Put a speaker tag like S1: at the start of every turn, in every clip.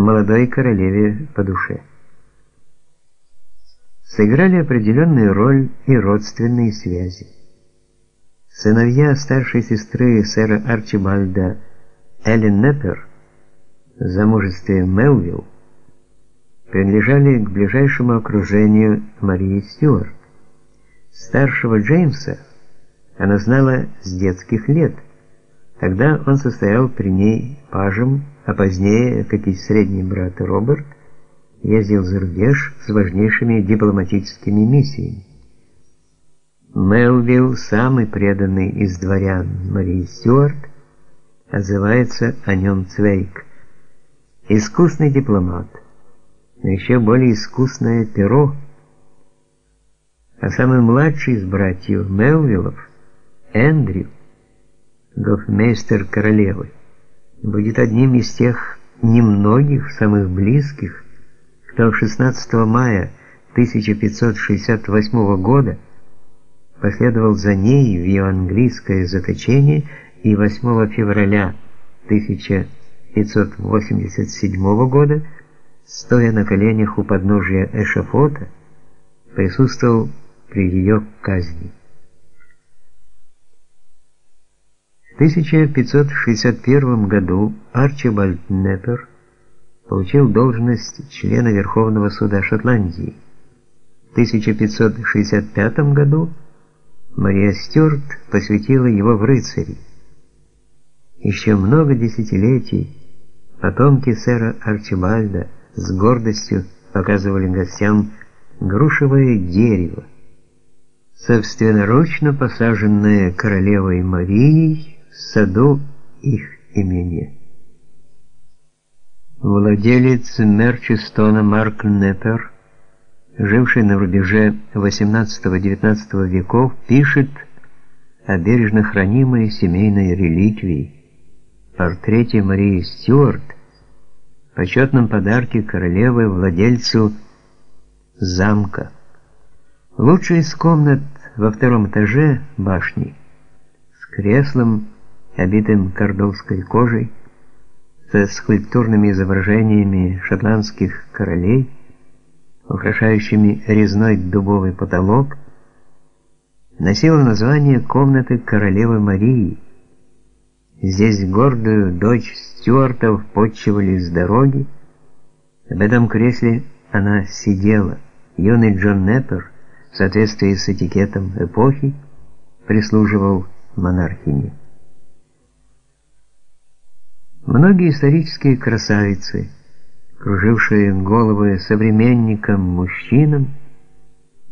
S1: молодой королеве по душе. Сыграли определенную роль и родственные связи. Сыновья старшей сестры сэра Арчибальда Эллен Неппер в замужестве Мелвилл принадлежали к ближайшему окружению Марии Стюарт. Старшего Джеймса она знала с детских лет. Тогда он состоял при ней пажем, а позднее, как и средний брат Роберт, ездил за рубеж с важнейшими дипломатическими миссиями. Мелвилл, самый преданный из дворян Марии Стюарт, отзывается о нем Цвейк. Искусный дипломат, но еще более искусное перо. А самый младший из братьев Мелвиллов, Эндрю, гофмейстер королевы, будет одним из тех немногих, самых близких, кто 16 мая 1568 года последовал за ней в ее английское заточение и 8 февраля 1587 года, стоя на коленях у подножия эшафота, присутствовал при ее казни. В 1561 году Арчибальд Неппер получил должность члена Верховного суда Шотландии. В 1565 году Мария Стюарт посвятила его в рыцари. Еще много десятилетий потомки сэра Арчибальда с гордостью показывали гостям грушевое дерево, собственноручно посаженное королевой Марией в саду их имени. Владелец Мерчестона Марк Неппер, живший на рубеже XVIII-XIX веков, пишет о бережно хранимой семейной реликвии, портрете Марии Стюарт, почетном подарке королевы владельцу замка. Лучшая из комнат во втором этаже башни с креслом, обитым кордовской кожей, со скульптурными изображениями шотландских королей, украшающими резной дубовый потолок, носила название комнаты королевы Марии. Здесь гордую дочь Стюартов подчивали с дороги. В этом кресле она сидела. Юный Джон Неппер, в соответствии с этикетом эпохи, прислуживал монархине. Многие исторические красавицы, кружившие головы современникам-мужчинам,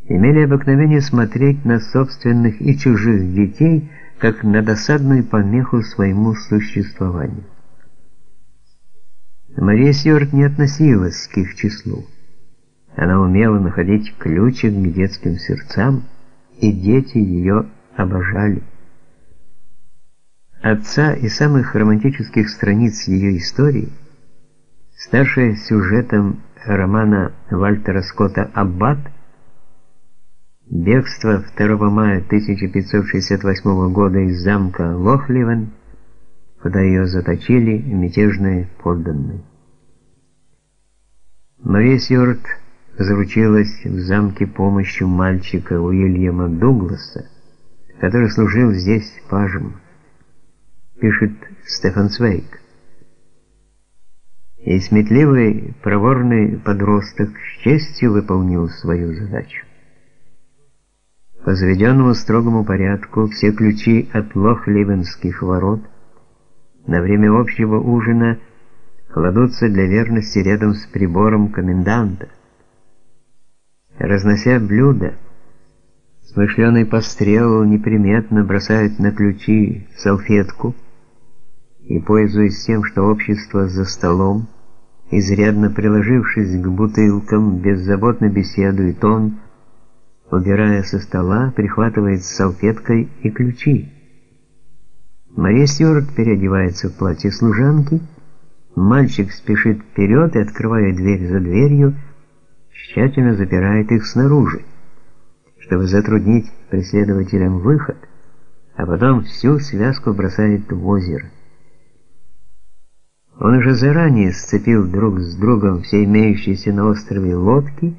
S1: имели обыкновение смотреть на собственных и чужих детей, как на досадную помеху своему существованию. Мария Стюарт не относилась к их числу. Она умела находить ключик к детским сердцам, и дети ее обожали. Отца и самых романтических страниц ее истории, старшая сюжетом романа Вальтера Скотта «Аббат», бегство 2 мая 1568 года из замка Лохливен, куда ее заточили мятежные подданные. Мария Сьюарт заручилась в замке помощью мальчика Уильяма Дугласа, который служил здесь пажем пишет Стефан Свейк. И сметливый, проворный подросток с честью выполнил свою задачу. По заведенному строгому порядку все ключи от Лох-Ливенских ворот на время общего ужина кладутся для верности рядом с прибором коменданта. Разнося блюда, смышленый пострел неприметно бросает на ключи салфетку, и, пользуясь тем, что общество за столом, изрядно приложившись к бутылкам, беззаботно беседует он, убирая со стола, прихватывает салфеткой и ключи. Мария Стюарт переодевается в платье служанки, мальчик спешит вперед и, открывая дверь за дверью, тщательно запирает их снаружи, чтобы затруднить преследователям выход, а потом всю связку бросает в озеро. Он уже заранее сцепил друг с другом все имеющиеся на острове лодки